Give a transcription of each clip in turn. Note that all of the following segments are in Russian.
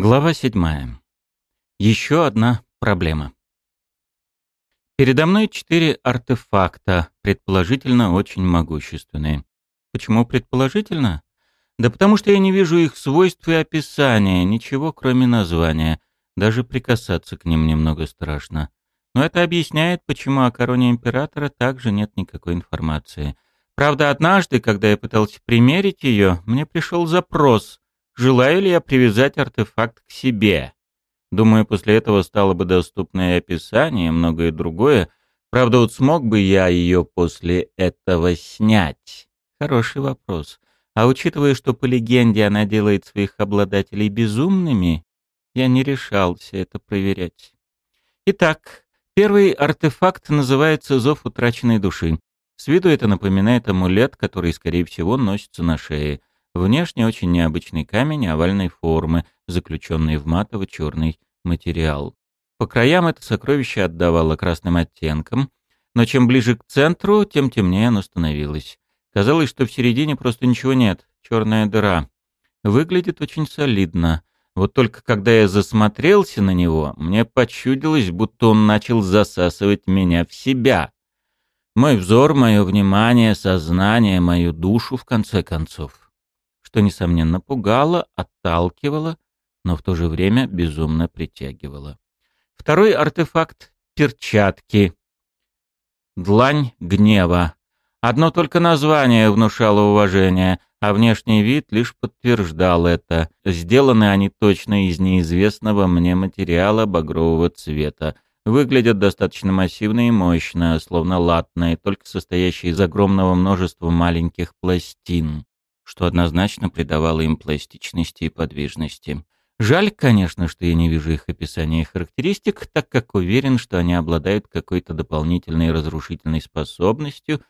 Глава 7. Еще одна проблема. Передо мной четыре артефакта, предположительно очень могущественные. Почему предположительно? Да потому что я не вижу их свойств и описания, ничего кроме названия. Даже прикасаться к ним немного страшно. Но это объясняет, почему о короне императора также нет никакой информации. Правда, однажды, когда я пытался примерить ее, мне пришел запрос — желаю ли я привязать артефакт к себе. Думаю, после этого стало бы доступно и описание, и многое другое. Правда, вот смог бы я ее после этого снять? Хороший вопрос. А учитывая, что по легенде она делает своих обладателей безумными, я не решался это проверять. Итак, первый артефакт называется «Зов утраченной души». С виду это напоминает амулет, который, скорее всего, носится на шее. Внешне очень необычный камень овальной формы, заключенный в матово-черный материал. По краям это сокровище отдавало красным оттенком, но чем ближе к центру, тем темнее оно становилось. Казалось, что в середине просто ничего нет, черная дыра. Выглядит очень солидно. Вот только когда я засмотрелся на него, мне почудилось, будто он начал засасывать меня в себя. Мой взор, мое внимание, сознание, мою душу, в конце концов что, несомненно, пугало, отталкивало, но в то же время безумно притягивало. Второй артефакт — перчатки. Длань гнева. Одно только название внушало уважение, а внешний вид лишь подтверждал это. Сделаны они точно из неизвестного мне материала багрового цвета. Выглядят достаточно массивно и мощно, словно латные, только состоящие из огромного множества маленьких пластин что однозначно придавало им пластичности и подвижности. Жаль, конечно, что я не вижу их описания и характеристик, так как уверен, что они обладают какой-то дополнительной разрушительной способностью,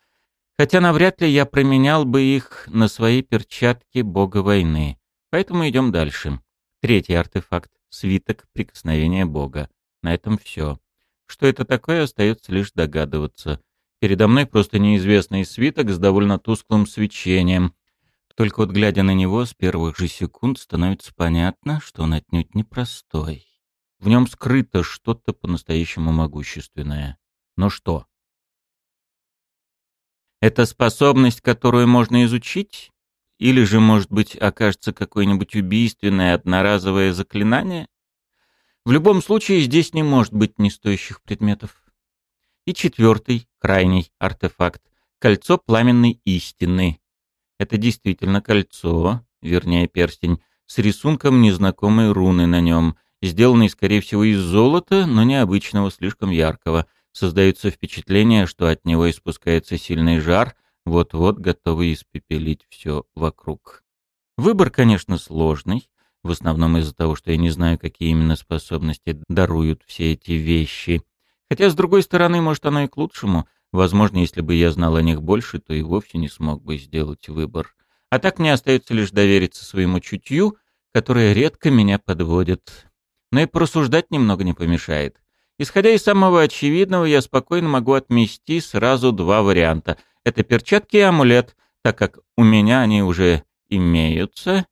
хотя навряд ли я променял бы их на свои перчатки бога войны. Поэтому идем дальше. Третий артефакт — свиток прикосновения бога. На этом все. Что это такое, остается лишь догадываться. Передо мной просто неизвестный свиток с довольно тусклым свечением, только вот глядя на него, с первых же секунд становится понятно, что он отнюдь непростой. В нем скрыто что-то по-настоящему могущественное. Но что? Это способность, которую можно изучить? Или же, может быть, окажется какое-нибудь убийственное одноразовое заклинание? В любом случае, здесь не может быть нестоящих предметов. И четвертый, крайний артефакт — кольцо пламенной истины, это действительно кольцо, вернее перстень, с рисунком незнакомой руны на нем, сделанный, скорее всего, из золота, но необычного, слишком яркого. Создается впечатление, что от него испускается сильный жар, вот-вот готовый испепелить все вокруг. Выбор, конечно, сложный, в основном из-за того, что я не знаю, какие именно способности даруют все эти вещи. Хотя, с другой стороны, может, оно и к лучшему — Возможно, если бы я знал о них больше, то и вовсе не смог бы сделать выбор. А так мне остается лишь довериться своему чутью, которое редко меня подводит. Но и порассуждать немного не помешает. Исходя из самого очевидного, я спокойно могу отмести сразу два варианта. Это перчатки и амулет, так как у меня они уже имеются,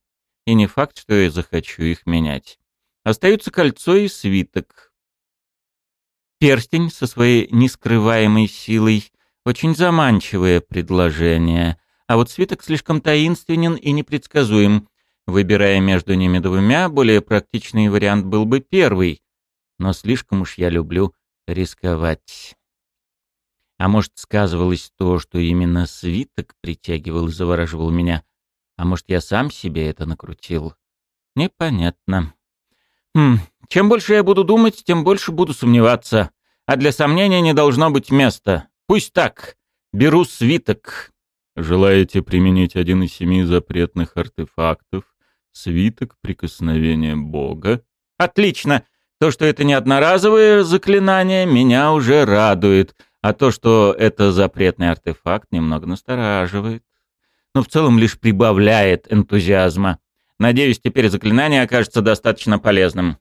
и не факт, что я захочу их менять. Остаются кольцо и свиток. Перстень со своей нескрываемой силой — очень заманчивое предложение, а вот свиток слишком таинственен и непредсказуем. Выбирая между ними двумя, более практичный вариант был бы первый, но слишком уж я люблю рисковать. А может, сказывалось то, что именно свиток притягивал и завораживал меня, а может, я сам себе это накрутил? Непонятно. Хм, чем больше я буду думать, тем больше буду сомневаться. А для сомнения не должно быть места. Пусть так. Беру свиток. Желаете применить один из семи запретных артефактов? Свиток прикосновения Бога? Отлично. То, что это не одноразовое заклинание, меня уже радует. А то, что это запретный артефакт, немного настораживает. Но в целом лишь прибавляет энтузиазма. Надеюсь, теперь заклинание окажется достаточно полезным.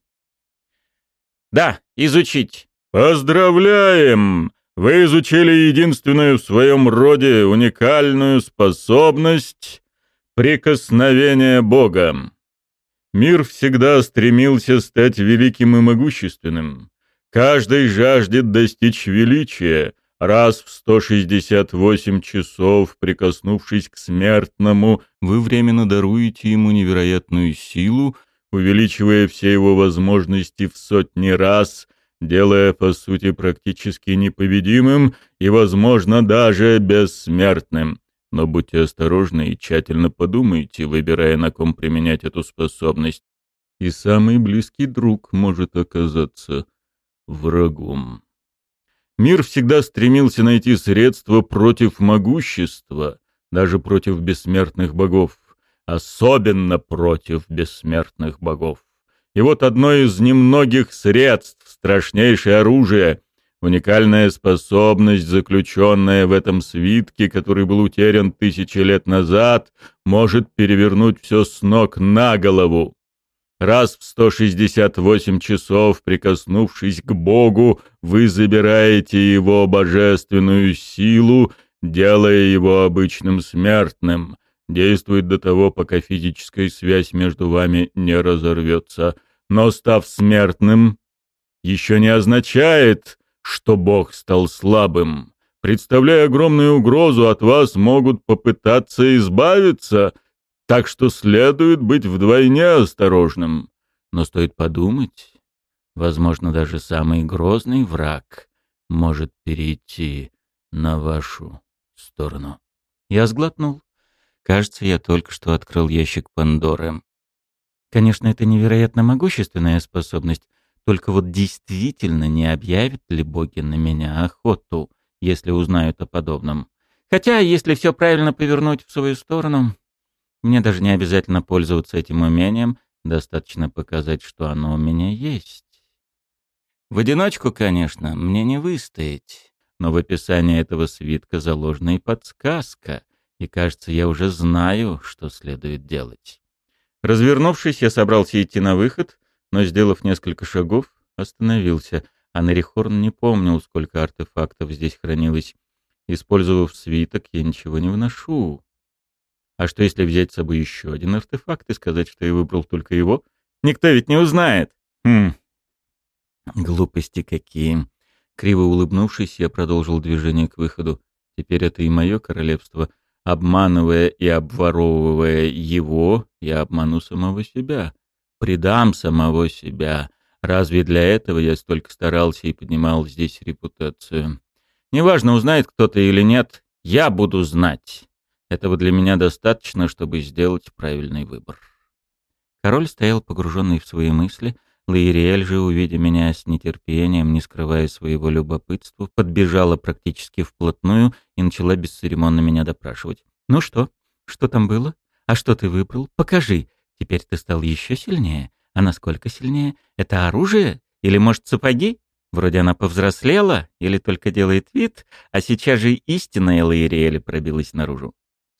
Да, изучить. Поздравляем! Вы изучили единственную в своем роде уникальную способность прикосновения Бога. Мир всегда стремился стать великим и могущественным. Каждый жаждет достичь величия, раз в 168 часов, прикоснувшись к смертному, вы временно даруете ему невероятную силу, увеличивая все его возможности в сотни раз, делая, по сути, практически непобедимым и, возможно, даже бессмертным. Но будьте осторожны и тщательно подумайте, выбирая, на ком применять эту способность. И самый близкий друг может оказаться врагом. Мир всегда стремился найти средства против могущества, даже против бессмертных богов, особенно против бессмертных богов. И вот одно из немногих средств, страшнейшее оружие, уникальная способность, заключенная в этом свитке, который был утерян тысячи лет назад, может перевернуть все с ног на голову. Раз в 168 часов, прикоснувшись к Богу, вы забираете его божественную силу, делая его обычным смертным. Действует до того, пока физическая связь между вами не разорвется. Но став смертным, еще не означает, что Бог стал слабым. Представляя огромную угрозу, от вас могут попытаться избавиться — так что следует быть вдвойне осторожным. Но стоит подумать, возможно, даже самый грозный враг может перейти на вашу сторону. Я сглотнул. Кажется, я только что открыл ящик Пандоры. Конечно, это невероятно могущественная способность, только вот действительно не объявят ли боги на меня охоту, если узнают о подобном. Хотя, если все правильно повернуть в свою сторону, мне даже не обязательно пользоваться этим умением, достаточно показать, что оно у меня есть. В одиночку, конечно, мне не выстоять, но в описании этого свитка заложена и подсказка, и, кажется, я уже знаю, что следует делать. Развернувшись, я собрался идти на выход, но, сделав несколько шагов, остановился, а Нарихорн не помнил, сколько артефактов здесь хранилось. Использовав свиток, я ничего не вношу. А что если взять с собой еще один артефакт и сказать, что я выбрал только его? Никто ведь не узнает. Хм. Глупости какие. Криво улыбнувшись, я продолжил движение к выходу. Теперь это и мое королевство. Обманывая и обворовывая его, я обману самого себя. Предам самого себя. Разве для этого я столько старался и поднимал здесь репутацию? Неважно, узнает кто-то или нет, я буду знать. Этого для меня достаточно, чтобы сделать правильный выбор. Король стоял погруженный в свои мысли. Лаириэль же, увидя меня с нетерпением, не скрывая своего любопытства, подбежала практически вплотную и начала бесцеремонно меня допрашивать. «Ну что? Что там было? А что ты выбрал? Покажи. Теперь ты стал еще сильнее. А насколько сильнее? Это оружие? Или, может, сапоги? Вроде она повзрослела или только делает вид, а сейчас же истинная Лаириэль пробилась наружу.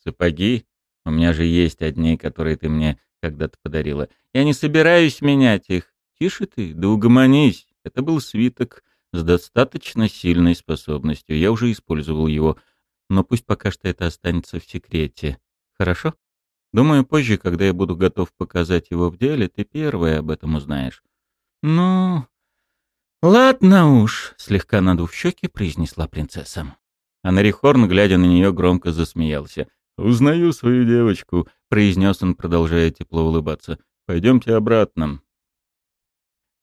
Сапоги? У меня же есть одни, которые ты мне когда-то подарила. Я не собираюсь менять их. Тише ты, да угомонись. Это был свиток с достаточно сильной способностью. Я уже использовал его. Но пусть пока что это останется в секрете. Хорошо? Думаю, позже, когда я буду готов показать его в деле, ты первая об этом узнаешь. Ну, ладно уж, слегка надув щеки, произнесла принцесса. А Нарихорн, глядя на нее, громко засмеялся. «Узнаю свою девочку», — произнес он, продолжая тепло улыбаться. «Пойдемте обратно».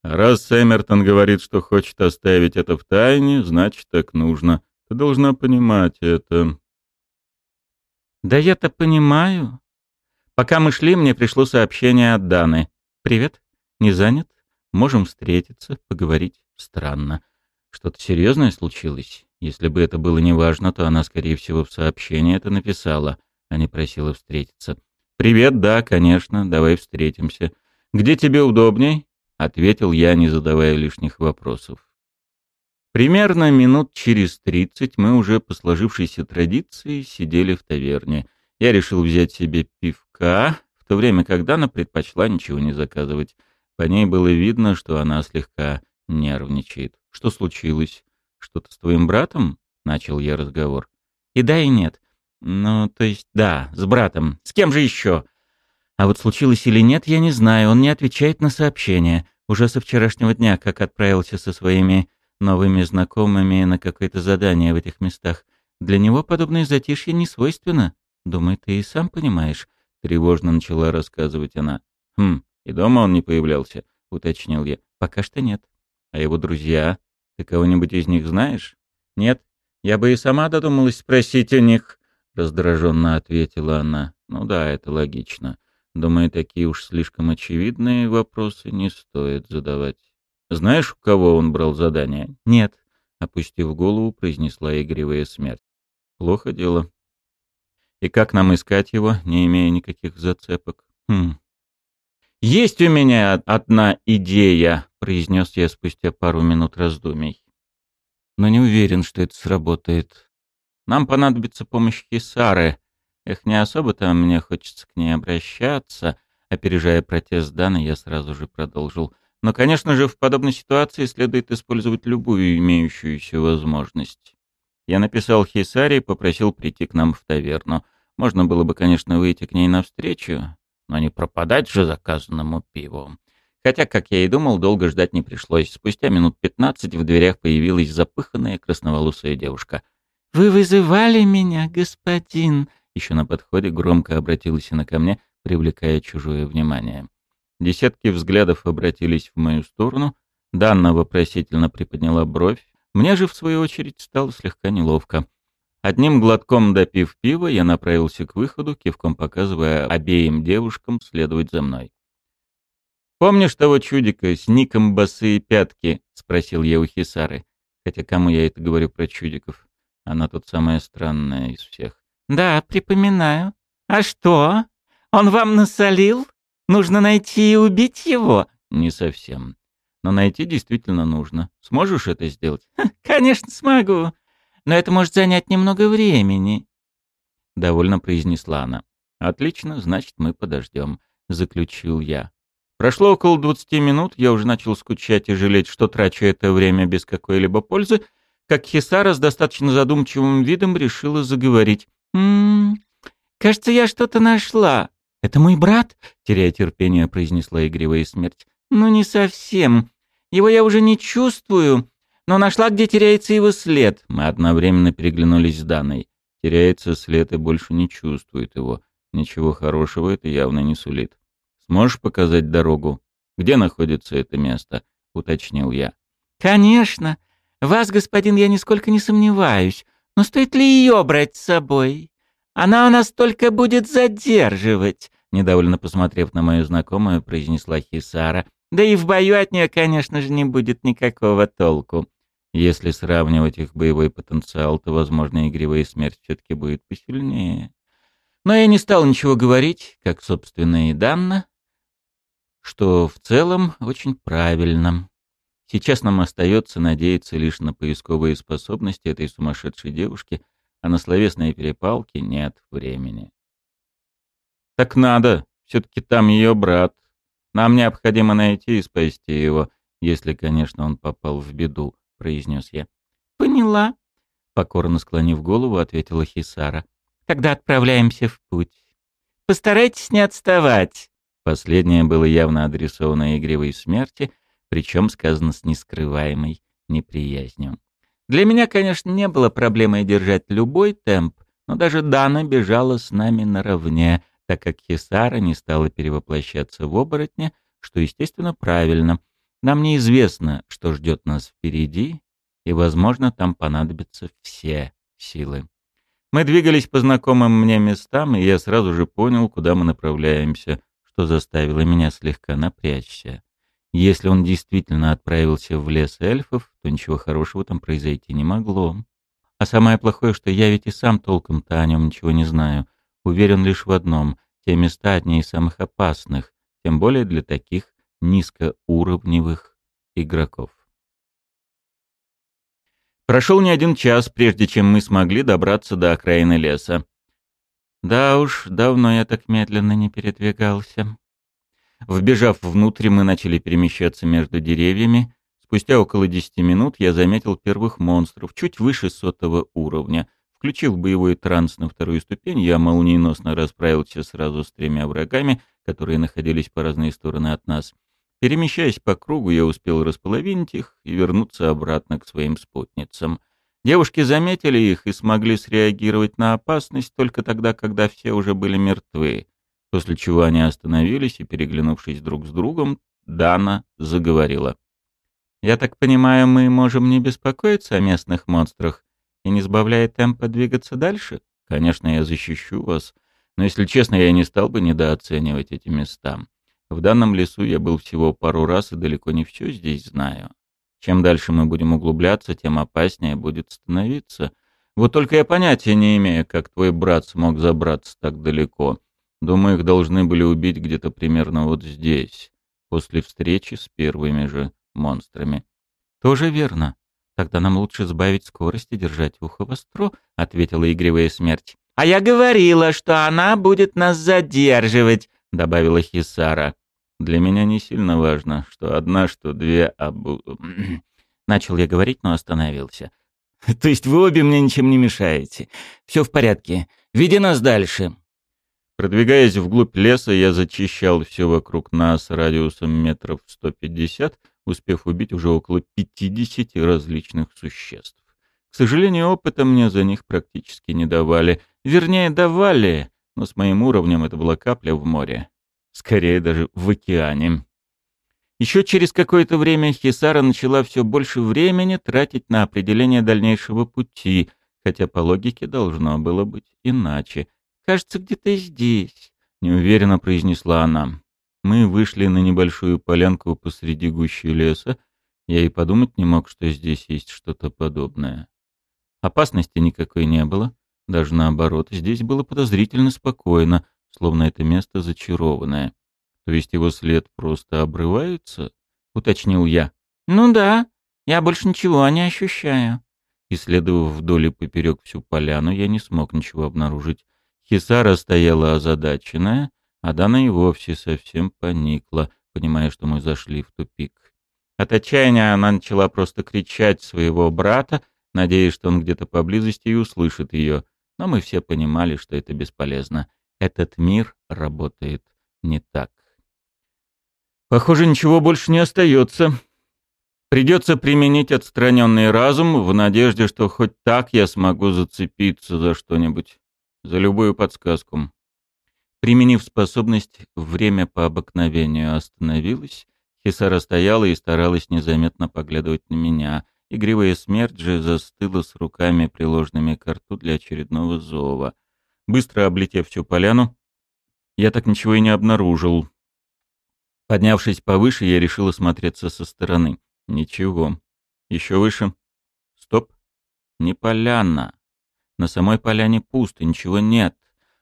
«Раз Эмертон говорит, что хочет оставить это в тайне, значит, так нужно. Ты должна понимать это». «Да я-то понимаю. Пока мы шли, мне пришло сообщение от Даны. Привет. Не занят? Можем встретиться, поговорить. Странно. Что-то серьезное случилось?» Если бы это было неважно, то она, скорее всего, в сообщении это написала, а не просила встретиться. «Привет, да, конечно, давай встретимся. Где тебе удобней?» — ответил я, не задавая лишних вопросов. Примерно минут через тридцать мы уже по сложившейся традиции сидели в таверне. Я решил взять себе пивка, в то время как Дана предпочла ничего не заказывать. По ней было видно, что она слегка нервничает. Что случилось? «Что-то с твоим братом?» — начал я разговор. «И да, и нет. Ну, то есть, да, с братом. С кем же еще?» А вот случилось или нет, я не знаю, он не отвечает на сообщения. Уже со вчерашнего дня, как отправился со своими новыми знакомыми на какое-то задание в этих местах. Для него подобное затишье не свойственно. Думаю, ты и сам понимаешь. Тревожно начала рассказывать она. Хм, и дома он не появлялся, уточнил я. Пока что нет. А его друзья? Ты кого-нибудь из них знаешь? Нет. Я бы и сама додумалась спросить о них, раздраженно ответила она. Ну да, это логично. Думаю, такие уж слишком очевидные вопросы не стоит задавать. Знаешь, у кого он брал задание? Нет, опустив голову, произнесла игривая смерть. Плохо дело. И как нам искать его, не имея никаких зацепок? Хм. Есть у меня одна идея, произнес я спустя пару минут раздумий. Но не уверен, что это сработает. Нам понадобится помощь Хисары, Эх, не особо-то мне хочется к ней обращаться. Опережая протест Даны, я сразу же продолжил. Но, конечно же, в подобной ситуации следует использовать любую имеющуюся возможность. Я написал Хисаре и попросил прийти к нам в таверну. Можно было бы, конечно, выйти к ней навстречу, но не пропадать же заказанному пиву. Хотя, как я и думал, долго ждать не пришлось. Спустя минут пятнадцать в дверях появилась запыханная красноволосая девушка. «Вы вызывали меня, господин?» еще на подходе громко обратилась она ко мне, привлекая чужое внимание. Десятки взглядов обратились в мою сторону, Данна вопросительно приподняла бровь, мне же, в свою очередь, стало слегка неловко. Одним глотком допив пива, я направился к выходу, кивком показывая обеим девушкам следовать за мной. «Помнишь того чудика с ником Босые Пятки?» — спросил я у Хисары. Хотя кому я это говорю про чудиков? Она тут самая странная из всех. «Да, припоминаю. А что? Он вам насолил? Нужно найти и убить его?» «Не совсем. Но найти действительно нужно. Сможешь это сделать?» «Конечно смогу. Но это может занять немного времени», — довольно произнесла она. «Отлично, значит, мы подождем», — заключил я. Прошло около двадцати минут, я уже начал скучать и жалеть, что трачу это время без какой-либо пользы, как Хисара с достаточно задумчивым видом решила заговорить. «М -м, кажется, я что-то нашла. Это мой брат?» — теряя терпение, произнесла игривая смерть. «Ну, не совсем. Его я уже не чувствую, но нашла, где теряется его след». Мы одновременно переглянулись с Даной. Теряется след и больше не чувствует его. Ничего хорошего это явно не сулит. «Сможешь показать дорогу? Где находится это место?» — уточнил я. «Конечно. Вас, господин, я нисколько не сомневаюсь. Но стоит ли ее брать с собой? Она у нас только будет задерживать, недовольно посмотрев на мою знакомую, произнесла Хисара. Да и в бою от нее, конечно же, не будет никакого толку. Если сравнивать их боевой потенциал, то, возможно, игривая смерть все-таки будет посильнее. Но я не стал ничего говорить, как, собственно, и Данна, что в целом очень правильно. Сейчас нам остается надеяться лишь на поисковые способности этой сумасшедшей девушки, а на словесные перепалки нет времени. «Так надо, все-таки там ее брат. Нам необходимо найти и спасти его, если, конечно, он попал в беду», — произнес я. «Поняла», — покорно склонив голову, ответила Хисара. «Тогда отправляемся в путь. Постарайтесь не отставать». Последнее было явно адресовано игривой смерти — причем сказано с нескрываемой неприязнью. Для меня, конечно, не было проблемой держать любой темп, но даже Дана бежала с нами наравне, так как Хисара не стала перевоплощаться в оборотня, что, естественно, правильно. Нам неизвестно, что ждет нас впереди, и, возможно, там понадобятся все силы. Мы двигались по знакомым мне местам, и я сразу же понял, куда мы направляемся, что заставило меня слегка напрячься. Если он действительно отправился в лес эльфов, то ничего хорошего там произойти не могло. А самое плохое, что я ведь и сам толком-то о нем ничего не знаю. Уверен лишь в одном — те места одни из самых опасных, тем более для таких низкоуровневых игроков. Прошел не один час, прежде чем мы смогли добраться до окраины леса. Да уж, давно я так медленно не передвигался. Вбежав внутрь, мы начали перемещаться между деревьями. Спустя около десяти минут я заметил первых монстров, чуть выше сотого уровня, Включил боевой транс на вторую ступень, я молниеносно расправился сразу с тремя врагами, которые находились по разные стороны от нас. Перемещаясь по кругу, я успел располовинить их и вернуться обратно к своим спутницам. Девушки заметили их и смогли среагировать на опасность только тогда, когда все уже были мертвы, после чего они остановились и, переглянувшись друг с другом, Дана заговорила. «Я так понимаю, мы можем не беспокоиться о местных монстрах и, не сбавляя темпа, двигаться дальше? Конечно, я защищу вас, но, если честно, я не стал бы недооценивать эти места. В данном лесу я был всего пару раз и далеко не все здесь знаю. Чем дальше мы будем углубляться, тем опаснее будет становиться. Вот только я понятия не имею, как твой брат смог забраться так далеко. Думаю, их должны были убить где-то примерно вот здесь после встречи с первыми же монстрами. «Тоже верно. Тогда нам лучше сбавить скорость и держать ухо востро», — ответила игривая смерть. «А я говорила, что она будет нас задерживать», — добавила Хисара. «Для меня не сильно важно, что одна, что две обу...» Начал я говорить, но остановился. «То есть вы обе мне ничем не мешаете? Все в порядке. Веди нас дальше». Продвигаясь вглубь леса, я зачищал все вокруг нас радиусом метров 150, успев убить уже около 50 различных существ. К сожалению, опыта мне за них практически не давали. Вернее, давали, но с моим уровнем это была капля в море. Скорее даже в океане. Еще через какое-то время Хисара начала все больше времени тратить на определение дальнейшего пути, хотя по логике должно было быть иначе. Кажется, где-то здесь», — неуверенно произнесла она. Мы вышли на небольшую полянку посреди гущи леса. Я и подумать не мог, что здесь есть что-то подобное. Опасности никакой не было. Даже наоборот, здесь было подозрительно спокойно, словно это место зачарованное. То есть его след просто обрывается? Уточнил я. Ну да, я больше ничего не ощущаю. Исследовав вдоль и поперек всю поляну, я не смог ничего обнаружить. Хисара стояла озадаченная, а Дана и вовсе совсем поникла, понимая, что мы зашли в тупик. От отчаяния она начала просто кричать своего брата, надеясь, что он где-то поблизости и услышит ее. Но мы все понимали, что это бесполезно. Этот мир работает не так. Похоже, ничего больше не остается. Придется применить отстраненный разум в надежде, что хоть так я смогу зацепиться за что-нибудь за любую подсказку. Применив способность, время по обыкновению остановилось. Хисара стояла и старалась незаметно поглядывать на меня. Игривая смерть же застыла с руками, приложенными к рту для очередного зова. Быстро облетев всю поляну, я так ничего и не обнаружил. Поднявшись повыше, я решил осмотреться со стороны. Ничего. Еще выше. Стоп. Не поляна. На самой поляне пусто, ничего нет,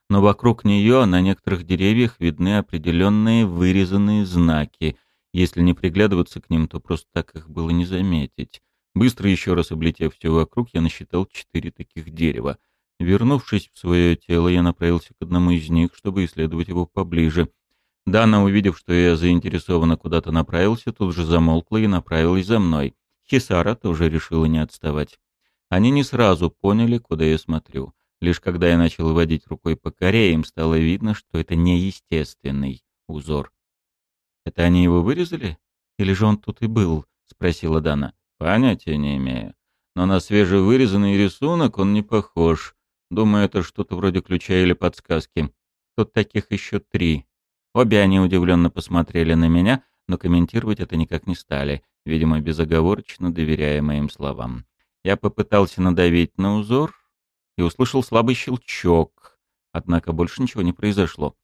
но вокруг нее на некоторых деревьях видны определенные вырезанные знаки. Если не приглядываться к ним, то просто так их было не заметить. Быстро еще раз облетев все вокруг, я насчитал четыре таких дерева. Вернувшись в свое тело, я направился к одному из них, чтобы исследовать его поближе. Дана, увидев, что я заинтересованно куда-то направился, тут же замолкла и направилась за мной. Хисара тоже решила не отставать. Они не сразу поняли, куда я смотрю. Лишь когда я начал водить рукой по коре, им стало видно, что это неестественный узор. «Это они его вырезали? Или же он тут и был?» — спросила Дана. «Понятия не имею. Но на свежевырезанный рисунок он не похож. Думаю, это что-то вроде ключа или подсказки. Тут таких еще три». Обе они удивленно посмотрели на меня, но комментировать это никак не стали, видимо, безоговорочно доверяя моим словам. Я попытался надавить на узор и услышал слабый щелчок, однако больше ничего не произошло.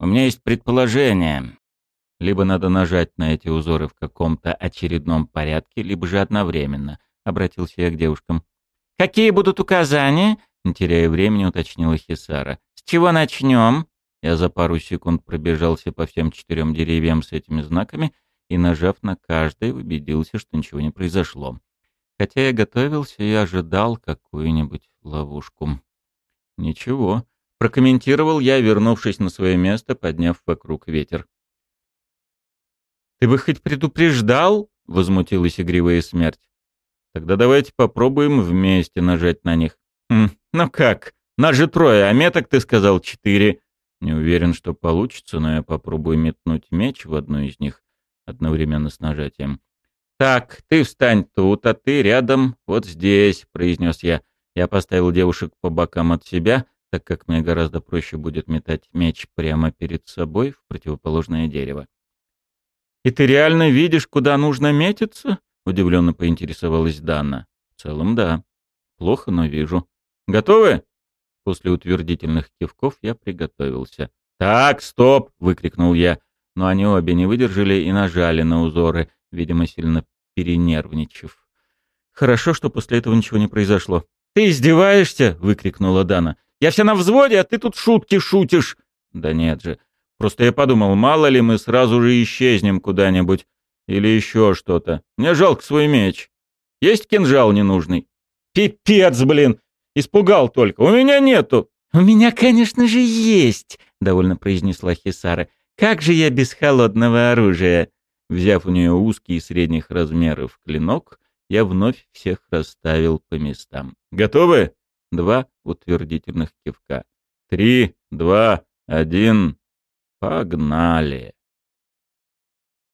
У меня есть предположение. Либо надо нажать на эти узоры в каком-то очередном порядке, либо же одновременно, — обратился я к девушкам. «Какие будут указания?» — не теряя времени, уточнила Хисара. «С чего начнем?» Я за пару секунд пробежался по всем четырем деревьям с этими знаками и, нажав на каждый, убедился, что ничего не произошло хотя я готовился и ожидал какую-нибудь ловушку. Ничего, прокомментировал я, вернувшись на свое место, подняв вокруг ветер. «Ты бы хоть предупреждал?» — возмутилась игривая смерть. «Тогда давайте попробуем вместе нажать на них». Хм, «Ну как? Нас же трое, а меток ты сказал четыре». Не уверен, что получится, но я попробую метнуть меч в одну из них одновременно с нажатием. «Так, ты встань тут, а ты рядом, вот здесь», — произнес я. Я поставил девушек по бокам от себя, так как мне гораздо проще будет метать меч прямо перед собой в противоположное дерево. «И ты реально видишь, куда нужно метиться?» — удивленно поинтересовалась Дана. «В целом, да. Плохо, но вижу. Готовы?» После утвердительных кивков я приготовился. «Так, стоп!» — выкрикнул я. Но они обе не выдержали и нажали на узоры, видимо, сильно перенервничав. Хорошо, что после этого ничего не произошло. «Ты издеваешься?» — выкрикнула Дана. «Я вся на взводе, а ты тут шутки шутишь!» «Да нет же. Просто я подумал, мало ли мы сразу же исчезнем куда-нибудь. Или еще что-то. Мне жалко свой меч. Есть кинжал ненужный?» «Пипец, блин! Испугал только. У меня нету!» «У меня, конечно же, есть!» — довольно произнесла Хисара. «Как же я без холодного оружия?» Взяв у нее узкий и средних размеров клинок, я вновь всех расставил по местам. «Готовы?» Два утвердительных кивка. «Три, два, один, погнали!»